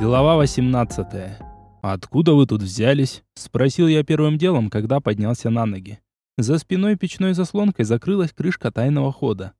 Глава 18. «Откуда вы тут взялись?» – спросил я первым делом, когда поднялся на ноги. За спиной печной заслонкой закрылась крышка тайного хода.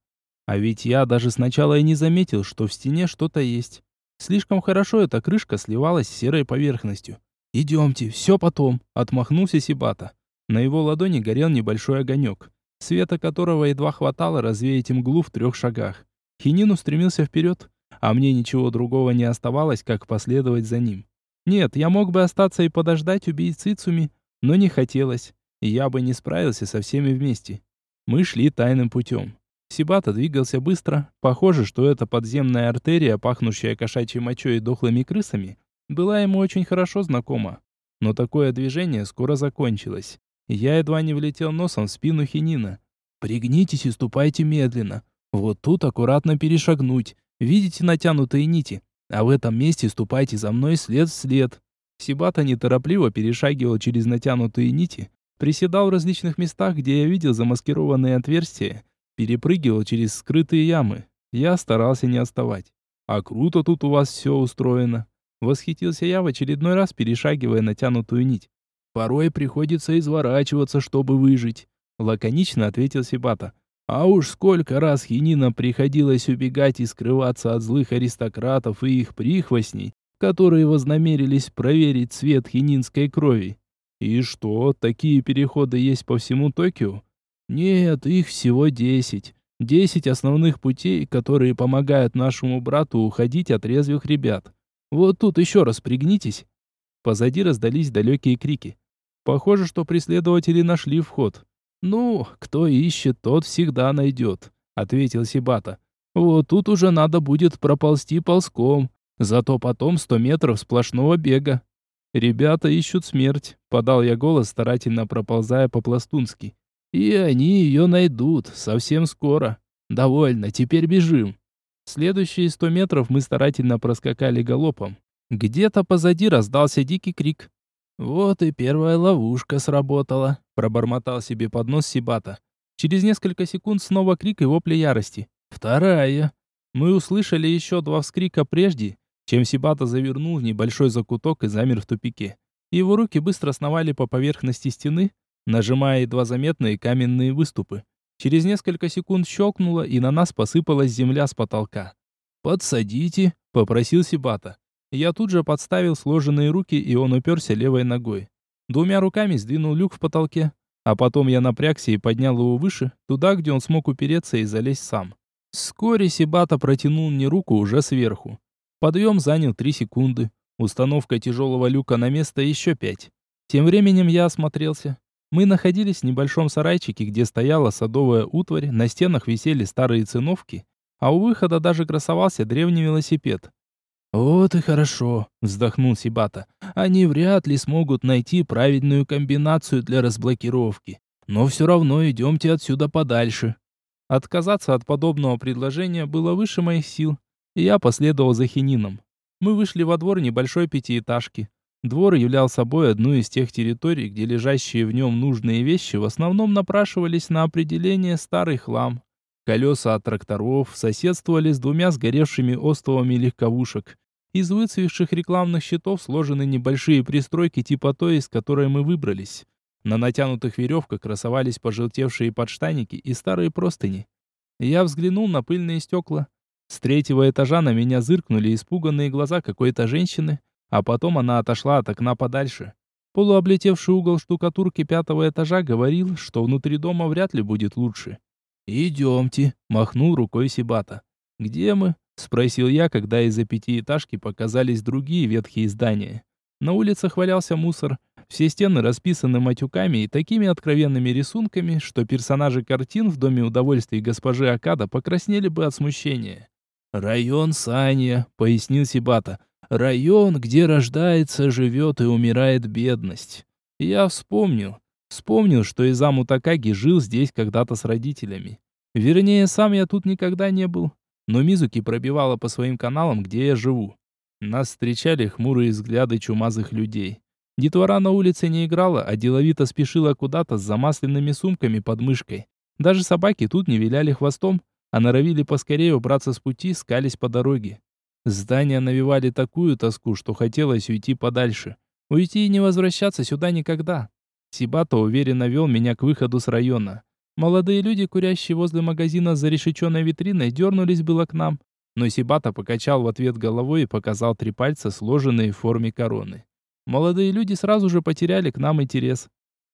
А ведь я даже сначала и не заметил, что в стене что-то есть. Слишком хорошо эта крышка сливалась с серой поверхностью. «Идемте, все потом», – отмахнулся Сибата. На его ладони горел небольшой огонек, света которого едва хватало развеять мглу в трех шагах. Хинин устремился вперед, а мне ничего другого не оставалось, как последовать за ним. Нет, я мог бы остаться и подождать убить Цицуми, но не хотелось, я бы не справился со всеми вместе. Мы шли тайным путем. Сибата двигался быстро. Похоже, что эта подземная артерия, пахнущая кошачьей мочой и дохлыми крысами, была ему очень хорошо знакома. Но такое движение скоро закончилось. Я едва не влетел носом в спину Хинина. «Пригнитесь и ступайте медленно. Вот тут аккуратно перешагнуть. Видите натянутые нити? А в этом месте ступайте за мной след в след. Сибата неторопливо перешагивал через натянутые нити, приседал в различных местах, где я видел замаскированные отверстия, перепрыгивал через скрытые ямы. Я старался не отставать. «А круто тут у вас все устроено!» Восхитился я в очередной раз, перешагивая натянутую нить. «Порой приходится изворачиваться, чтобы выжить», — лаконично ответил Сибата. А уж сколько раз хининам приходилось убегать и скрываться от злых аристократов и их прихвостней, которые вознамерились проверить цвет хининской крови. И что, такие переходы есть по всему Токио? Нет, их всего десять. Десять основных путей, которые помогают нашему брату уходить от резвых ребят. Вот тут еще раз пригнитесь. Позади раздались далекие крики. Похоже, что преследователи нашли вход. «Ну, кто ищет, тот всегда найдет», — ответил Сибата. «Вот тут уже надо будет проползти ползком, зато потом сто метров сплошного бега». «Ребята ищут смерть», — подал я голос, старательно проползая по-пластунски. «И они ее найдут, совсем скоро. Довольно, теперь бежим». Следующие сто метров мы старательно проскакали галопом. Где-то позади раздался дикий крик. «Вот и первая ловушка сработала», — пробормотал себе под нос Сибата. Через несколько секунд снова крик и вопли ярости. «Вторая!» Мы услышали еще два вскрика прежде, чем Сибата завернул в небольшой закуток и замер в тупике. Его руки быстро сновали по поверхности стены, нажимая едва заметные каменные выступы. Через несколько секунд щелкнуло, и на нас посыпалась земля с потолка. «Подсадите», — попросил Сибата. Я тут же подставил сложенные руки, и он уперся левой ногой. Двумя руками сдвинул люк в потолке, а потом я напрягся и поднял его выше, туда, где он смог упереться и залезть сам. Вскоре Сибата протянул мне руку уже сверху. Подъем занял три секунды. Установка тяжелого люка на место еще пять. Тем временем я осмотрелся. Мы находились в небольшом сарайчике, где стояла садовая утварь, на стенах висели старые циновки, а у выхода даже красовался древний велосипед. «Вот и хорошо», — вздохнул Сибата. «Они вряд ли смогут найти правильную комбинацию для разблокировки. Но все равно идемте отсюда подальше». Отказаться от подобного предложения было выше моих сил, я последовал за хинином. Мы вышли во двор небольшой пятиэтажки. Двор являл собой одну из тех территорий, где лежащие в нем нужные вещи в основном напрашивались на определение старый хлам. Колеса от тракторов соседствовали с двумя сгоревшими островами легковушек. Из выцвевших рекламных щитов сложены небольшие пристройки типа той, из которой мы выбрались. На натянутых веревках красовались пожелтевшие подштанники и старые простыни. Я взглянул на пыльные стекла. С третьего этажа на меня зыркнули испуганные глаза какой-то женщины, а потом она отошла от окна подальше. Полуоблетевший угол штукатурки пятого этажа говорил, что внутри дома вряд ли будет лучше. «Идемте», — махнул рукой Сибата. «Где мы?» — спросил я, когда из-за пятиэтажки показались другие ветхие здания. На улицах валялся мусор, все стены расписаны матюками и такими откровенными рисунками, что персонажи картин в Доме удовольствий госпожи Акада покраснели бы от смущения. «Район Саня», — пояснил Сибата. «Район, где рождается, живет и умирает бедность». Я вспомнил. Вспомнил, что Изаму Такаги жил здесь когда-то с родителями. Вернее, сам я тут никогда не был. Но Мизуки пробивала по своим каналам, где я живу. Нас встречали хмурые взгляды чумазых людей. Детвора на улице не играла, а деловито спешила куда-то с замасленными сумками под мышкой. Даже собаки тут не виляли хвостом, а норовили поскорее убраться с пути, скались по дороге. Здания навевали такую тоску, что хотелось уйти подальше. Уйти и не возвращаться сюда никогда. Сибата уверенно вел меня к выходу с района. Молодые люди, курящие возле магазина за решеченной витриной, дернулись было к нам. Но Сибата покачал в ответ головой и показал три пальца, сложенные в форме короны. Молодые люди сразу же потеряли к нам интерес.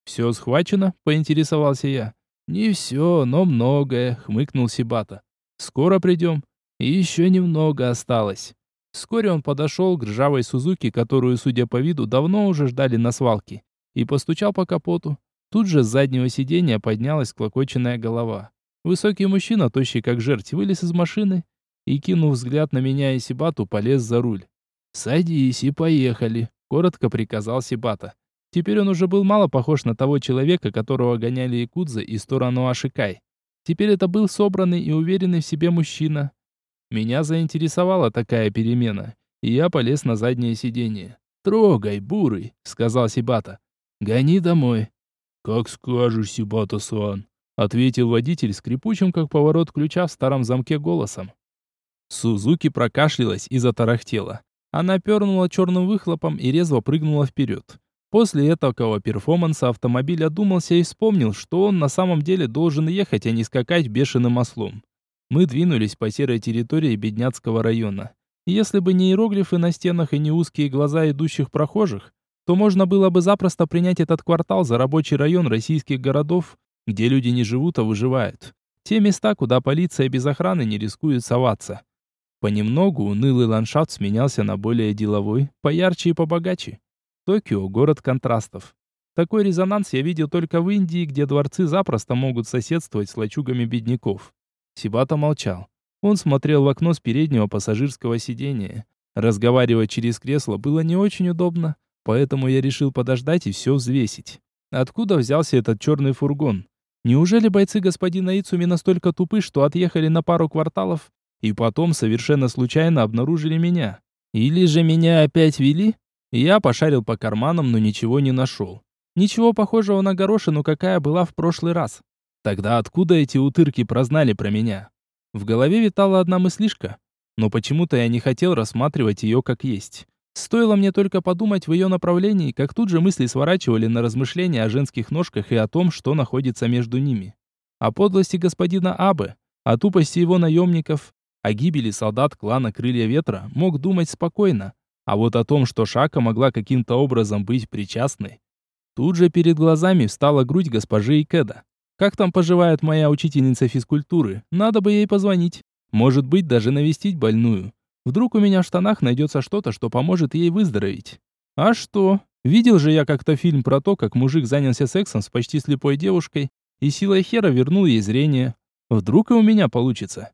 «Все схвачено?» – поинтересовался я. «Не все, но многое», — хмыкнул Сибата. «Скоро придем?» И еще немного осталось. Вскоре он подошел к ржавой Сузуки, которую, судя по виду, давно уже ждали на свалке, и постучал по капоту. Тут же с заднего сиденья поднялась клокоченная голова. Высокий мужчина, тощий как жерть, вылез из машины и, кинув взгляд на меня и Сибату, полез за руль. «Садись и поехали», — коротко приказал Сибата. Теперь он уже был мало похож на того человека, которого гоняли якудзы из сторону Ашикай. Теперь это был собранный и уверенный в себе мужчина. Меня заинтересовала такая перемена, и я полез на заднее сиденье. «Трогай, бурый», — сказал Сибата. «Гони домой». «Как скажешь, Сибата-сан», — ответил водитель скрипучим, как поворот ключа в старом замке голосом. Сузуки прокашлялась и затарахтела. Она пернула черным выхлопом и резво прыгнула вперед. После этого перформанса автомобиль одумался и вспомнил, что он на самом деле должен ехать, а не скакать бешеным ослом. Мы двинулись по серой территории бедняцкого района. Если бы не иероглифы на стенах и не узкие глаза идущих прохожих, то можно было бы запросто принять этот квартал за рабочий район российских городов, где люди не живут, а выживают. Те места, куда полиция без охраны не рискует соваться. Понемногу унылый ландшафт сменялся на более деловой, поярче и побогаче. Токио – город контрастов. Такой резонанс я видел только в Индии, где дворцы запросто могут соседствовать с лачугами бедняков. Сибата молчал. Он смотрел в окно с переднего пассажирского сидения. Разговаривать через кресло было не очень удобно, поэтому я решил подождать и все взвесить. Откуда взялся этот черный фургон? Неужели бойцы господина Ицуми настолько тупы, что отъехали на пару кварталов и потом совершенно случайно обнаружили меня? Или же меня опять вели? Я пошарил по карманам, но ничего не нашел. Ничего похожего на горошину, какая была в прошлый раз. Тогда откуда эти утырки прознали про меня? В голове витала одна мыслишка, но почему-то я не хотел рассматривать ее как есть. Стоило мне только подумать в ее направлении, как тут же мысли сворачивали на размышления о женских ножках и о том, что находится между ними. О подлости господина Абы, о тупости его наемников, о гибели солдат клана Крылья Ветра мог думать спокойно, а вот о том, что Шака могла каким-то образом быть причастной, тут же перед глазами встала грудь госпожи Икеда. Как там поживает моя учительница физкультуры? Надо бы ей позвонить. Может быть, даже навестить больную. Вдруг у меня в штанах найдется что-то, что поможет ей выздороветь. А что? Видел же я как-то фильм про то, как мужик занялся сексом с почти слепой девушкой и силой хера вернул ей зрение. Вдруг и у меня получится.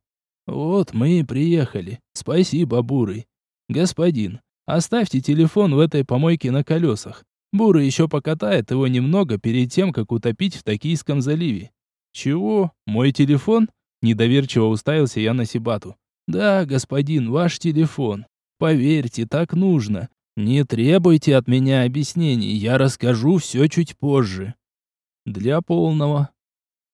Вот мы и приехали. Спасибо, Бурый. Господин, Оставьте телефон в этой помойке на колесах. Буры еще покатает его немного перед тем, как утопить в Токийском заливе. Чего? Мой телефон? Недоверчиво уставился я на Сибату. Да, господин, ваш телефон. Поверьте, так нужно. Не требуйте от меня объяснений, я расскажу все чуть позже. Для полного.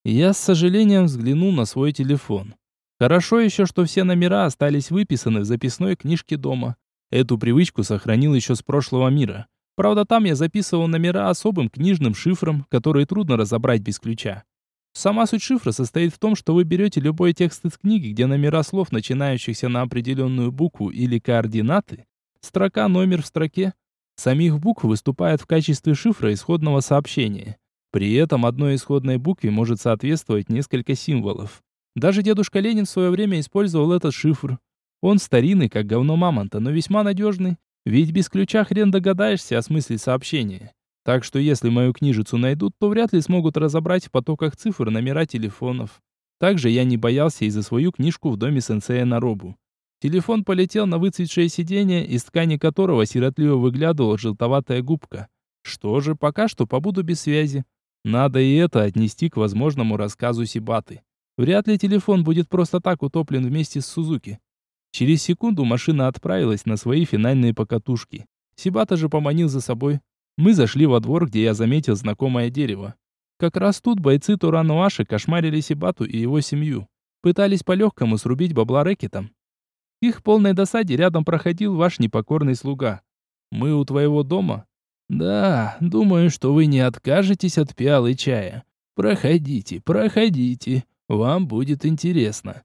Я с сожалением взглянул на свой телефон. Хорошо еще, что все номера остались выписаны в записной книжке дома. Эту привычку сохранил еще с прошлого мира. Правда, там я записывал номера особым книжным шифром, которые трудно разобрать без ключа. Сама суть шифра состоит в том, что вы берете любой текст из книги, где номера слов, начинающихся на определенную букву или координаты, строка номер в строке, самих букв выступает в качестве шифра исходного сообщения. При этом одной исходной букве может соответствовать несколько символов. Даже дедушка Ленин в свое время использовал этот шифр. Он старинный, как говно мамонта, но весьма надежный. Ведь без ключа хрен догадаешься о смысле сообщения. Так что если мою книжицу найдут, то вряд ли смогут разобрать в потоках цифр номера телефонов. Также я не боялся и за свою книжку в доме сенсея Наробу. Телефон полетел на выцветшее сиденье, из ткани которого сиротливо выглядывала желтоватая губка. Что же, пока что побуду без связи. Надо и это отнести к возможному рассказу Сибаты. Вряд ли телефон будет просто так утоплен вместе с Сузуки. Через секунду машина отправилась на свои финальные покатушки. Сибата же поманил за собой. Мы зашли во двор, где я заметил знакомое дерево. Как раз тут бойцы Турануаши кошмарили Сибату и его семью. Пытались по-легкому срубить бабла рэкетом. К их полной досаде рядом проходил ваш непокорный слуга. Мы у твоего дома? Да, думаю, что вы не откажетесь от пиалы чая. Проходите, проходите, вам будет интересно.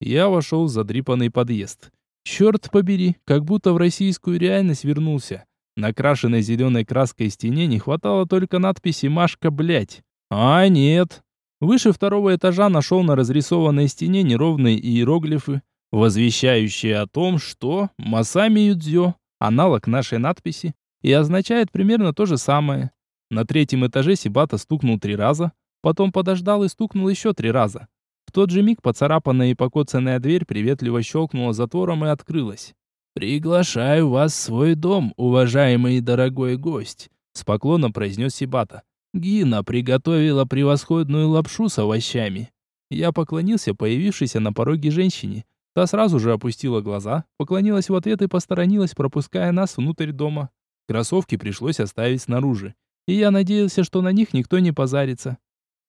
Я вошел в задрипанный подъезд. Черт побери, как будто в российскую реальность вернулся. На крашенной зеленой краской стене не хватало только надписи «Машка, блядь». А нет. Выше второго этажа нашел на разрисованной стене неровные иероглифы, возвещающие о том, что Масами Юдзё – аналог нашей надписи и означает примерно то же самое. На третьем этаже Сибата стукнул три раза, потом подождал и стукнул еще три раза. В тот же миг поцарапанная и покоцанная дверь приветливо щелкнула затвором и открылась. «Приглашаю вас в свой дом, уважаемый и дорогой гость», — с поклоном произнес Сибата. «Гина приготовила превосходную лапшу с овощами». Я поклонился появившейся на пороге женщине. Та сразу же опустила глаза, поклонилась в ответ и посторонилась, пропуская нас внутрь дома. Кроссовки пришлось оставить снаружи, и я надеялся, что на них никто не позарится.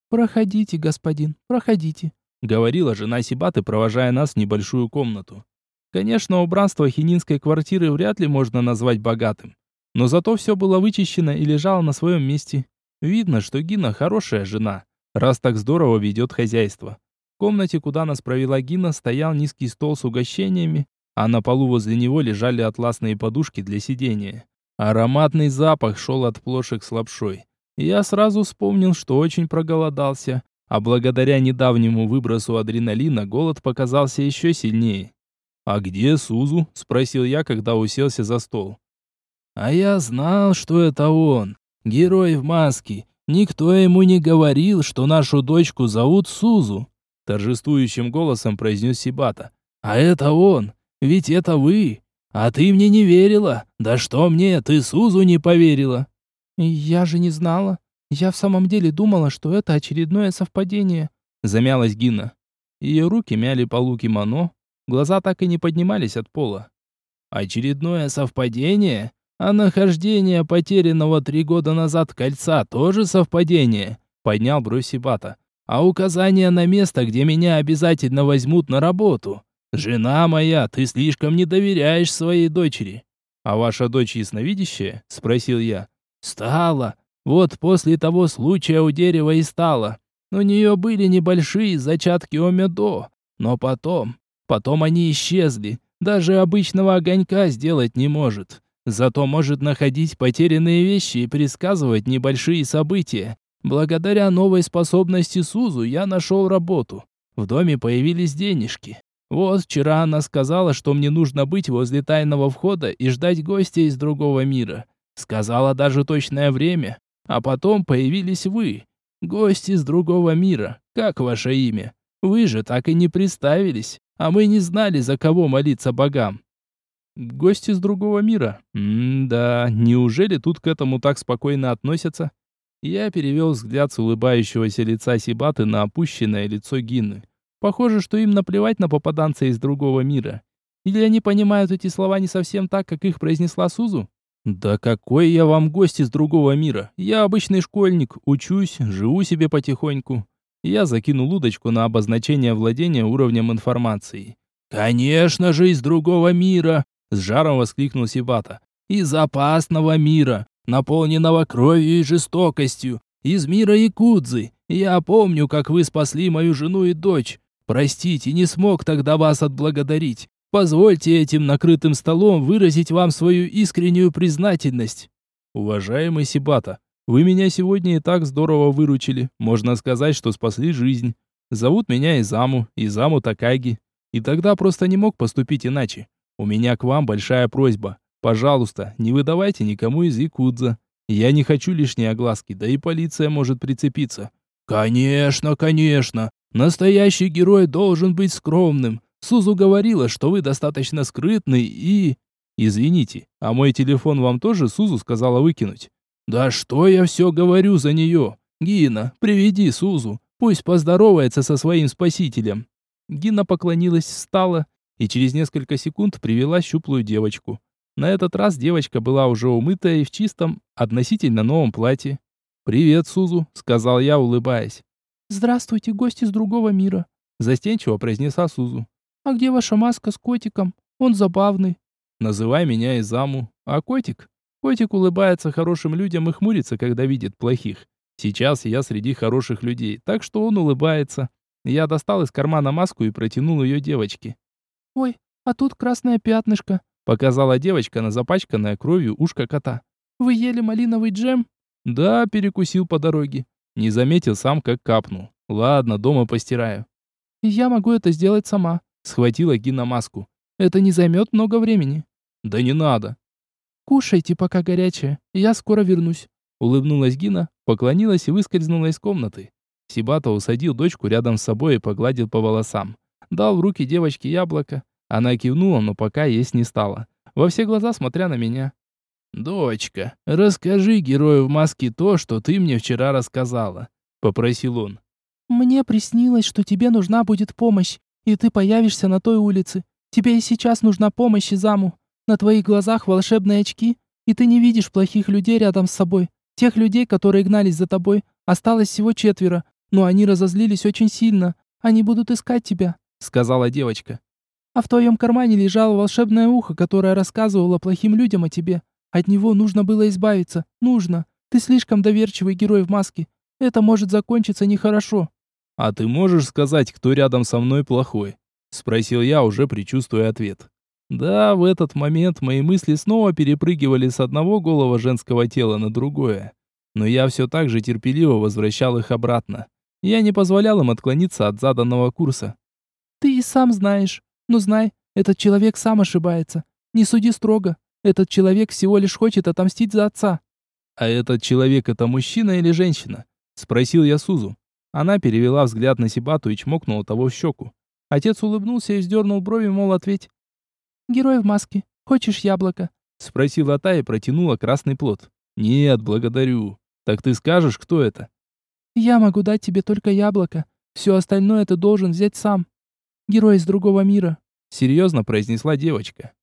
«Проходите, господин, проходите», — говорила жена Сибаты, провожая нас в небольшую комнату. Конечно, убранство хининской квартиры вряд ли можно назвать богатым. Но зато все было вычищено и лежало на своем месте. Видно, что Гина хорошая жена, раз так здорово ведет хозяйство. В комнате, куда нас провела Гина, стоял низкий стол с угощениями, а на полу возле него лежали атласные подушки для сидения. Ароматный запах шел от плошек с лапшой. Я сразу вспомнил, что очень проголодался, а благодаря недавнему выбросу адреналина голод показался еще сильнее. «А где Сузу?» – спросил я, когда уселся за стол. «А я знал, что это он, герой в маске. Никто ему не говорил, что нашу дочку зовут Сузу», – торжествующим голосом произнес Сибата. «А это он, ведь это вы. А ты мне не верила. Да что мне, ты Сузу не поверила?» «Я же не знала. Я в самом деле думала, что это очередное совпадение», – замялась Гина. Ее руки мяли полу кимоно, Глаза так и не поднимались от пола. Очередное совпадение? А нахождение потерянного три года назад кольца тоже совпадение? Поднял бровь Сибата. А указание на место, где меня обязательно возьмут на работу? Жена моя, ты слишком не доверяешь своей дочери. А ваша дочь ясновидящая? Спросил я. Стала. Вот после того случая у дерева и стала. У нее были небольшие зачатки омедо, но потом, Потом они исчезли. Даже обычного огонька сделать не может. Зато может находить потерянные вещи и предсказывать небольшие события. Благодаря новой способности Сузу я нашел работу. В доме появились денежки. Вот вчера она сказала, что мне нужно быть возле тайного входа и ждать гостя из другого мира. Сказала даже точное время. А потом появились вы. Гости из другого мира. Как ваше имя? Вы же так и не представились а мы не знали, за кого молиться богам. Гости с другого мира. М-да, неужели тут к этому так спокойно относятся? Я перевел взгляд с улыбающегося лица Сибаты на опущенное лицо Гины. Похоже, что им наплевать на попаданца из другого мира. Или они понимают эти слова не совсем так, как их произнесла Сузу? Да какой я вам гость из другого мира? Я обычный школьник, учусь, живу себе потихоньку. Я закинул удочку на обозначение владения уровнем информации. «Конечно же, из другого мира!» — с жаром воскликнул Сибата. «Из опасного мира, наполненного кровью и жестокостью, из мира Якудзы. Я помню, как вы спасли мою жену и дочь. Простите, не смог тогда вас отблагодарить. Позвольте этим накрытым столом выразить вам свою искреннюю признательность». «Уважаемый Сибата, вы меня сегодня и так здорово выручили. Можно сказать, что спасли жизнь. Зовут меня Изаму, Изаму Такаги. И тогда просто не мог поступить иначе. У меня к вам большая просьба. Пожалуйста, не выдавайте никому из Якудза. Я не хочу лишней огласки, да и полиция может прицепиться. Конечно, конечно. Настоящий герой должен быть скромным. Сузу говорила, что вы достаточно скрытный и... Извините, а мой телефон вам тоже Сузу сказала выкинуть? «Да что я все говорю за нее? Гина, приведи Сузу, пусть поздоровается со своим спасителем». Гина поклонилась, встала и через несколько секунд привела щуплую девочку. На этот раз девочка была уже умытая и в чистом, относительно новом платье. «Привет, Сузу», — сказал я, улыбаясь. «Здравствуйте, гости из другого мира», — застенчиво произнесла Сузу. «А где ваша маска с котиком?» Он забавный. Называй меня Изаму. А котик? Котик улыбается хорошим людям и хмурится, когда видит плохих. Сейчас я среди хороших людей, так что он улыбается. Я достал из кармана маску и протянул ее девочке. «Ой, а тут красное пятнышко», — показала девочка на запачканное кровью ушко кота. «Вы ели малиновый джем?» «Да, перекусил по дороге. Не заметил сам, как капнул. Ладно, дома постираю». «Я могу это сделать сама», — схватила Гина маску. «Это не займет много времени». «Да не надо». «Кушайте, пока горячее. Я скоро вернусь». Улыбнулась Гина, поклонилась и выскользнула из комнаты. Сибата усадил дочку рядом с собой и погладил по волосам. Дал в руки девочке яблоко. Она кивнула, но пока есть не стала. Во все глаза смотря на меня. «Дочка, расскажи герою в маске то, что ты мне вчера рассказала», — попросил он. «Мне приснилось, что тебе нужна будет помощь, и ты появишься на той улице. Тебе и сейчас нужна помощь, Изаму. На твоих глазах волшебные очки, и ты не видишь плохих людей рядом с собой. Тех людей, которые гнались за тобой, осталось всего четверо, но они разозлились очень сильно. Они будут искать тебя», — сказала девочка. «А в твоем кармане лежало волшебное ухо, которое рассказывало плохим людям о тебе. От него нужно было избавиться. Нужно. Ты слишком доверчивый герой в маске. Это может закончиться нехорошо. А ты можешь сказать, кто рядом со мной плохой? спросил я, уже предчувствуя ответ. Да, в этот момент мои мысли снова перепрыгивали с одного голого женского тела на другое. Но я все так же терпеливо возвращал их обратно. Я не позволял им отклониться от заданного курса. Ты и сам знаешь. Но знай, этот человек сам ошибается. Не суди строго. Этот человек всего лишь хочет отомстить за отца. А этот человек это мужчина или женщина? спросил я Сузу. Она перевела взгляд на Сибату и чмокнула того в щеку. Отец улыбнулся и вздернул брови, мол, ответь. «Герой в маске. Хочешь яблоко?» Спросила та и протянула красный плод. «Нет, благодарю. Так ты скажешь, кто это?» «Я могу дать тебе только яблоко. Все остальное ты должен взять сам. Герой из другого мира», — серьезно произнесла девочка.